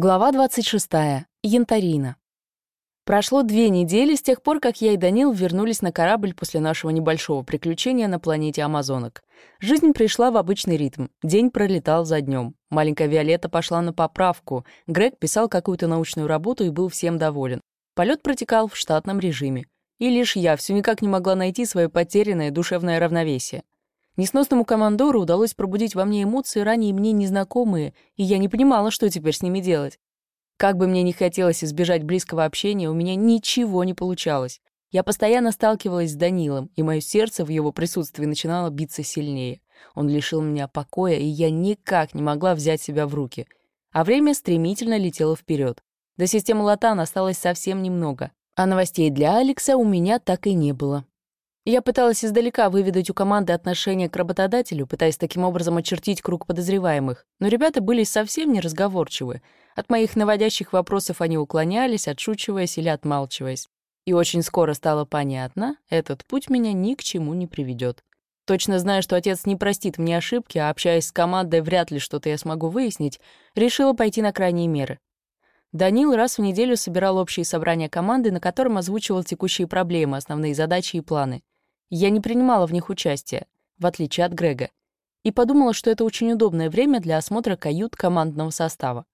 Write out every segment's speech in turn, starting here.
Глава 26. Янтарина. Прошло две недели с тех пор, как я и Данил вернулись на корабль после нашего небольшого приключения на планете Амазонок. Жизнь пришла в обычный ритм. День пролетал за днем. Маленькая Виолетта пошла на поправку. Грег писал какую-то научную работу и был всем доволен. Полет протекал в штатном режиме. И лишь я все никак не могла найти свое потерянное душевное равновесие. Несносному командору удалось пробудить во мне эмоции, ранее мне незнакомые, и я не понимала, что теперь с ними делать. Как бы мне ни хотелось избежать близкого общения, у меня ничего не получалось. Я постоянно сталкивалась с Данилом, и мое сердце в его присутствии начинало биться сильнее. Он лишил меня покоя, и я никак не могла взять себя в руки. А время стремительно летело вперед. До системы Латан осталось совсем немного, а новостей для Алекса у меня так и не было. Я пыталась издалека выведать у команды отношение к работодателю, пытаясь таким образом очертить круг подозреваемых, но ребята были совсем неразговорчивы. От моих наводящих вопросов они уклонялись, отшучиваясь или отмалчиваясь. И очень скоро стало понятно, этот путь меня ни к чему не приведет. Точно зная, что отец не простит мне ошибки, а общаясь с командой, вряд ли что-то я смогу выяснить, решила пойти на крайние меры. Данил раз в неделю собирал общие собрания команды, на котором озвучивал текущие проблемы, основные задачи и планы. Я не принимала в них участия, в отличие от Грега, и подумала, что это очень удобное время для осмотра кают командного состава.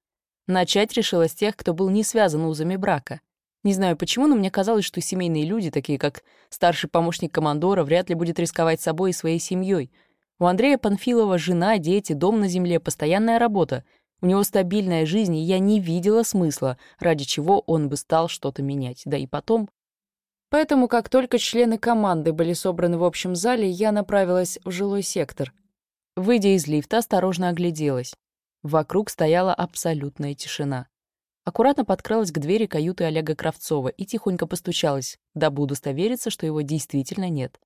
Начать решила с тех, кто был не связан узами брака. Не знаю почему, но мне казалось, что семейные люди, такие как старший помощник командора, вряд ли будет рисковать собой и своей семьей. У Андрея Панфилова жена, дети, дом на земле, постоянная работа. У него стабильная жизнь, и я не видела смысла, ради чего он бы стал что-то менять. Да и потом, Поэтому, как только члены команды были собраны в общем зале, я направилась в жилой сектор. Выйдя из лифта, осторожно огляделась. Вокруг стояла абсолютная тишина. Аккуратно подкралась к двери каюты Олега Кравцова и тихонько постучалась, дабы удостовериться, что его действительно нет.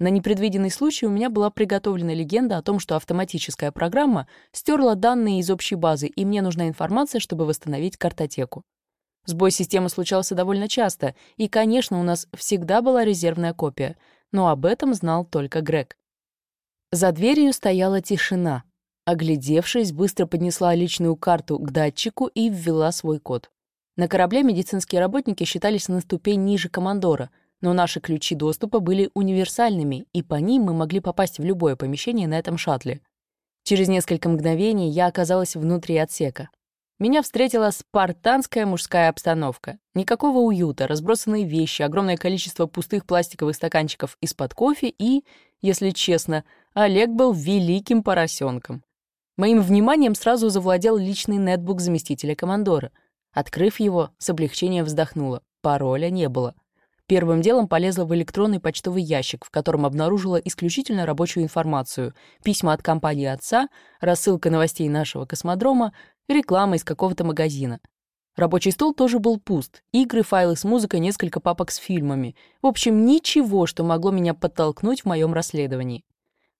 На непредвиденный случай у меня была приготовлена легенда о том, что автоматическая программа стерла данные из общей базы, и мне нужна информация, чтобы восстановить картотеку. Сбой системы случался довольно часто, и, конечно, у нас всегда была резервная копия, но об этом знал только Грег. За дверью стояла тишина. Оглядевшись, быстро поднесла личную карту к датчику и ввела свой код. На корабле медицинские работники считались на ступень ниже командора, но наши ключи доступа были универсальными, и по ним мы могли попасть в любое помещение на этом шаттле. Через несколько мгновений я оказалась внутри отсека. Меня встретила спартанская мужская обстановка. Никакого уюта, разбросанные вещи, огромное количество пустых пластиковых стаканчиков из-под кофе и, если честно, Олег был великим поросенком. Моим вниманием сразу завладел личный нетбук заместителя командора. Открыв его, с облегчением вздохнула. Пароля не было. Первым делом полезла в электронный почтовый ящик, в котором обнаружила исключительно рабочую информацию, письма от компании отца, рассылка новостей нашего космодрома, реклама из какого-то магазина. Рабочий стол тоже был пуст. Игры, файлы с музыкой, несколько папок с фильмами. В общем, ничего, что могло меня подтолкнуть в моем расследовании.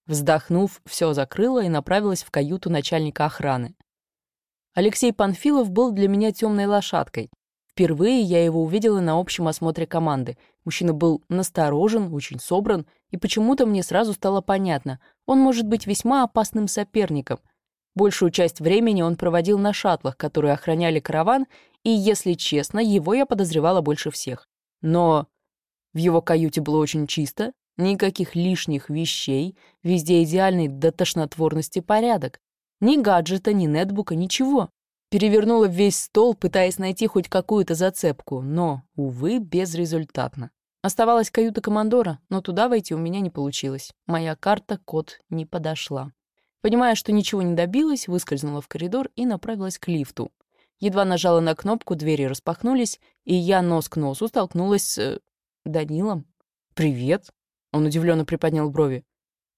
Вздохнув, все закрыла и направилась в каюту начальника охраны. Алексей Панфилов был для меня темной лошадкой. Впервые я его увидела на общем осмотре команды. Мужчина был насторожен, очень собран, и почему-то мне сразу стало понятно, он может быть весьма опасным соперником — Большую часть времени он проводил на шаттлах, которые охраняли караван, и, если честно, его я подозревала больше всех. Но в его каюте было очень чисто, никаких лишних вещей, везде идеальный до тошнотворности порядок. Ни гаджета, ни нетбука, ничего. Перевернула весь стол, пытаясь найти хоть какую-то зацепку, но, увы, безрезультатно. Оставалась каюта командора, но туда войти у меня не получилось. Моя карта-код не подошла. Понимая, что ничего не добилась, выскользнула в коридор и направилась к лифту. Едва нажала на кнопку, двери распахнулись, и я нос к носу столкнулась с... Э, Данилом. «Привет!» Он удивленно приподнял брови.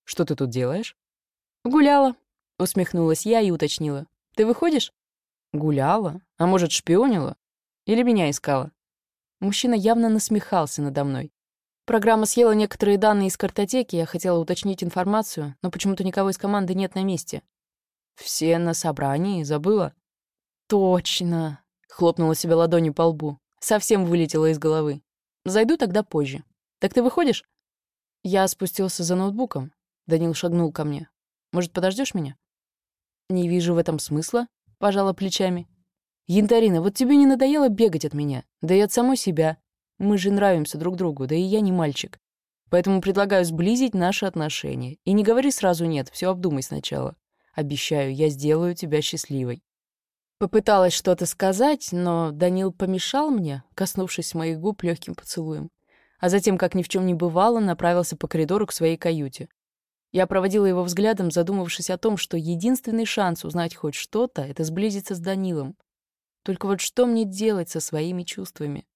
«Что ты тут делаешь?» «Гуляла», — усмехнулась я и уточнила. «Ты выходишь?» «Гуляла? А может, шпионила? Или меня искала?» Мужчина явно насмехался надо мной. Программа съела некоторые данные из картотеки, я хотела уточнить информацию, но почему-то никого из команды нет на месте. Все на собрании, забыла? Точно, хлопнула себя ладонью по лбу. Совсем вылетела из головы. Зайду тогда позже. Так ты выходишь? Я спустился за ноутбуком. Данил шагнул ко мне. Может, подождешь меня? Не вижу в этом смысла, пожала плечами. «Янтарина, вот тебе не надоело бегать от меня? Да и от самой себя. Мы же нравимся друг другу, да и я не мальчик. Поэтому предлагаю сблизить наши отношения. И не говори сразу «нет», все обдумай сначала. Обещаю, я сделаю тебя счастливой». Попыталась что-то сказать, но Данил помешал мне, коснувшись моих губ легким поцелуем. А затем, как ни в чем не бывало, направился по коридору к своей каюте. Я проводила его взглядом, задумавшись о том, что единственный шанс узнать хоть что-то — это сблизиться с Данилом. Только вот что мне делать со своими чувствами?